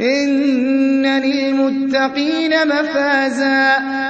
إِنَّ لِلْمُتَّقِينَ مَفَازًا